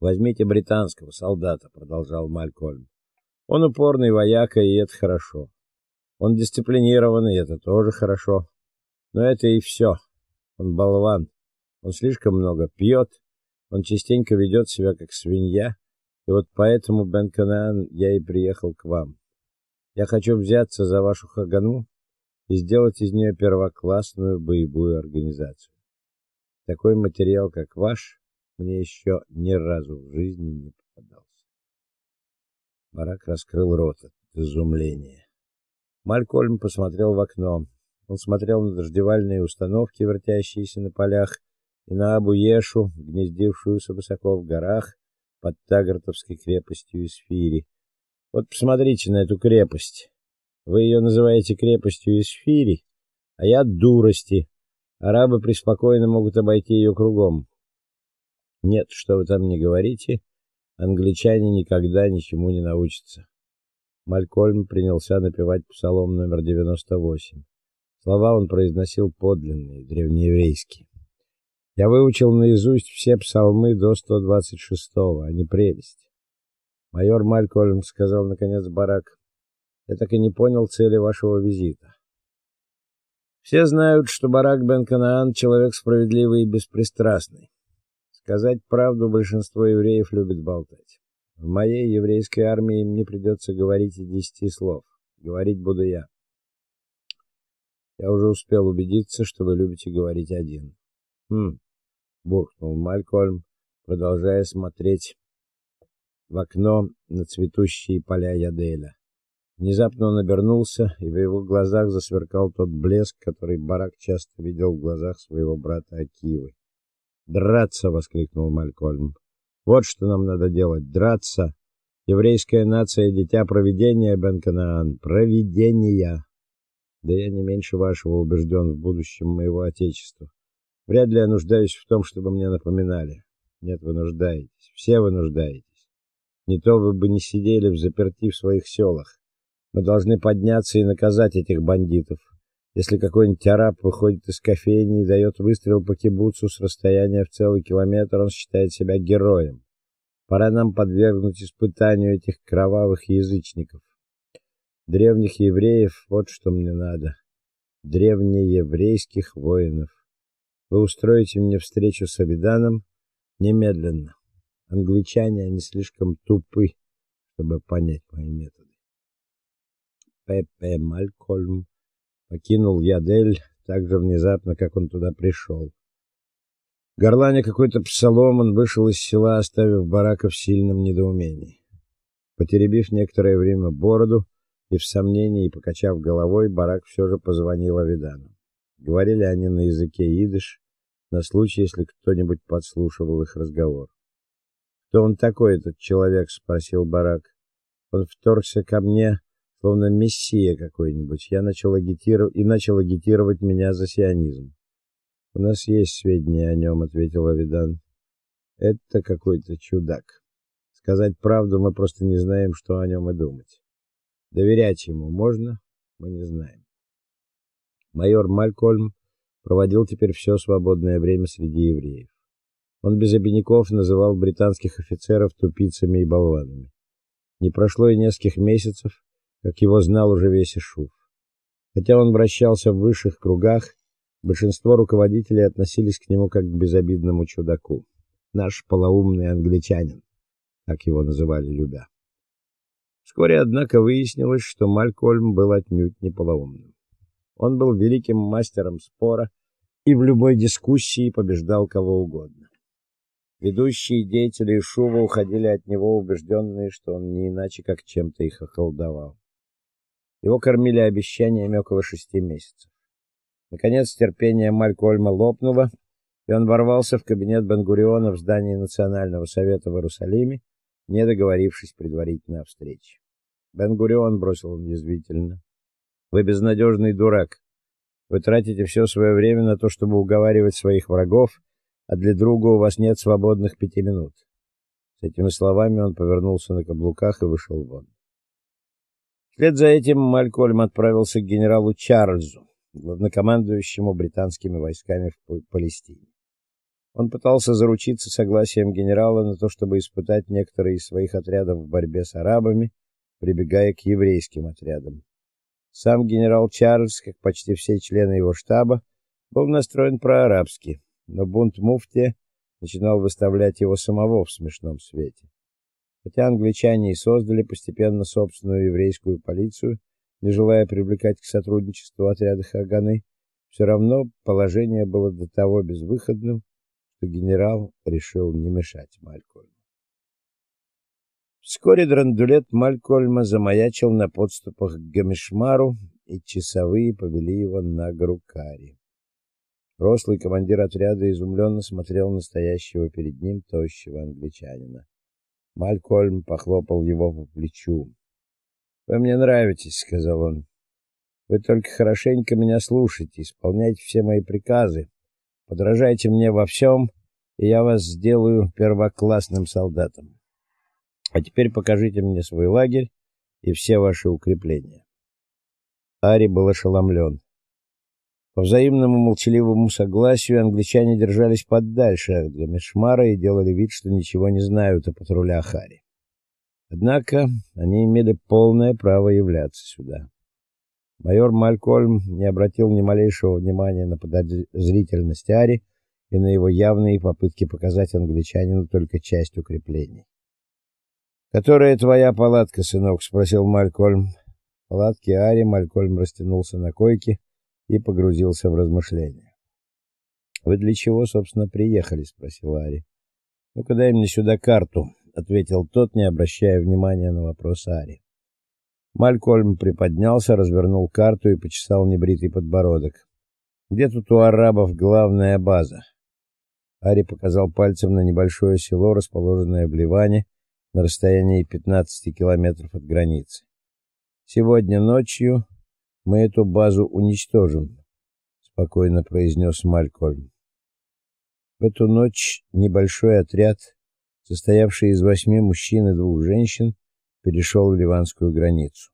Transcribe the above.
Возьмите британского солдата, продолжал Малькольм. Он упорный вояка, и это хорошо. Он дисциплинированный, это тоже хорошо. Но это и все. Он болван. Он слишком много пьет, он частенько ведет себя как свинья, и вот поэтому, Бен Канаан, я и приехал к вам. Я хочу взяться за вашу Хагану и сделать из нее первоклассную боевую организацию. Такой материал, как ваш, мне еще ни разу в жизни не попадался. Барак раскрыл рот от изумления. Малькольм посмотрел в окно. Он смотрел на дождевальные установки, вертящиеся на полях, и на Абу-Ешу, гнездившуюся высоко в горах под Тагартовской крепостью Исфири. Вот посмотрите на эту крепость. Вы ее называете крепостью Исфири, а я дурости. Арабы преспокойно могут обойти ее кругом. Нет, что вы там не говорите, англичане никогда ничему не научатся. Малькольм принялся напевать псалом номер 98. Слова он произносил подлинные, древнееврейские. Я выучил наизусть все псалмы до 126-го, они прелесть. Майор Малькольм сказал наконец Барак: "Я так и не понял цели вашего визита. Все знают, что Барак бен Канаан человек справедливый и беспристрастный. Сказать правду большинство евреев любит болтать. В моей еврейской армии им не придется говорить и десяти слов. Говорить буду я. Я уже успел убедиться, что вы любите говорить один. Хм буркнул Малькольм, продолжая смотреть в окно на цветущие поля Яделя. Внезапно он обернулся, и в его глазах засверкал тот блеск, который Барак часто видел в глазах своего брата Акивы. "Драться!" воскликнул Малькольм. "Вот что нам надо делать драться. Еврейская нация дитя провидения Бен-Канаан, провидения. Да я не меньше вашего убежден в будущем моего отечества. Вряд ли я нуждаюсь в том, чтобы мне напоминали. Нет, вы нуждаетесь. Все вы нуждаетесь. Не то вы бы не сидели в заперти в своих селах. Мы должны подняться и наказать этих бандитов. Если какой-нибудь араб выходит из кофейни и дает выстрел по кибуцу с расстояния в целый километр, он считает себя героем. Пора нам подвергнуть испытанию этих кровавых язычников. Древних евреев, вот что мне надо. Древнееврейских воинов. Вы устроите мне встречу с Абиданом немедленно. Англичане они слишком тупы, чтобы понять мои методы. П.П. Малькольм покинул Ядель так же внезапно, как он туда пришел. Горланя какой-то псалом, он вышел из села, оставив барака в сильном недоумении. Потеребив некоторое время бороду и в сомнении покачав головой, барак все же позвонил Авидану. Говорили они на языке идыш, на случай, если кто-нибудь подслушивал их разговор. "Кто он такой этот человек?" спросил Барак. Он вторгся ко мне, словно мессия какой-нибудь. Я начал агитировать и начал агитировать меня за сионизм. У нас есть сведения о нем», — ответил Авидан. Это какой-то чудак. Сказать правду, мы просто не знаем, что о нем и думать. Доверять ему можно, мы не знаем. Майор Малькольм проводил теперь все свободное время среди евреев. Он без обиняков называл британских офицеров тупицами и болванами. Не прошло и нескольких месяцев, как его знал уже весь Ишуф. Хотя он вращался в высших кругах, большинство руководителей относились к нему как к безобидному чудаку. Наш полоумный англичанин, так его называли любя. Вскоре, однако, выяснилось, что Малькольм был отнюдь не полоумным. Он был великим мастером спора и в любой дискуссии побеждал кого угодно. Ведущие деятели Шува уходили от него убежденные, что он не иначе как чем-то их околдовал. Его кормили обещаниями около шести месяцев. Наконец терпение Малькольма лопнуло, и он ворвался в кабинет Бен-Гуриона в здании Национального совета в Иерусалиме, не договорившись предварительно о встрече. Бен-Гурион бросил язвительно: "Вы безнадежный дурак. Вы тратите все свое время на то, чтобы уговаривать своих врагов, а для друга у вас нет свободных пяти минут. С этими словами он повернулся на каблуках и вышел вон. Вслед за этим Малькольм отправился к генералу Чарльзу, главнокомандующему британскими войсками в Палестине. Он пытался заручиться согласием генерала на то, чтобы испытать некоторые из своих отрядов в борьбе с арабами, прибегая к еврейским отрядам. Сам генерал Чарльз, как почти все члены его штаба, был настроен проарабски, но бунт муфти начинал выставлять его самого в смешном свете. Хотя англичане и создали постепенно собственную еврейскую полицию, не желая привлекать к сотрудничеству отряды Хаганы, все равно положение было до того безвыходным, что генерал решил не мешать Малькольму. Вскоре драндулет Малькольма замаячил на подступах к Гамешмару, и часовые повели его на Грукари. Рослый командир отряда изумленно смотрел на стоящего перед ним тощего англичанина. Малькольм похлопал его по плечу. "Вы мне нравитесь", сказал он. "Вы только хорошенько меня слушайте, исполняйте все мои приказы, подражайте мне во всем, и я вас сделаю первоклассным солдатом. А теперь покажите мне свой лагерь и все ваши укрепления". Ари был ошеломлен. По взаимному молчаливому согласию англичане держались подальше от Гамешмара и делали вид, что ничего не знают о патрулях Хари. Однако они имели полное право являться сюда. Майор Малькольм не обратил ни малейшего внимания на подозрительность Ари и на его явные попытки показать англичанину только часть укреплений. "Которая твоя палатка, сынок?" спросил Малькольм. Палатки Ари Малькольм растянулся на койке и погрузился в размышления. Вы для чего, собственно, приехали, спросил Ари. Ну-ка дай мне сюда карту, ответил тот, не обращая внимания на вопрос Ари. Малькольм приподнялся, развернул карту и почесал небритый подбородок. Где тут у арабов главная база? Ари показал пальцем на небольшое село, расположенное в Ливане, на расстоянии 15 километров от границы. Сегодня ночью мы эту базу уничтожим, спокойно произнес Малькольм. В эту ночь небольшой отряд, состоявший из восьми мужчин и двух женщин, перешел ливанскую границу.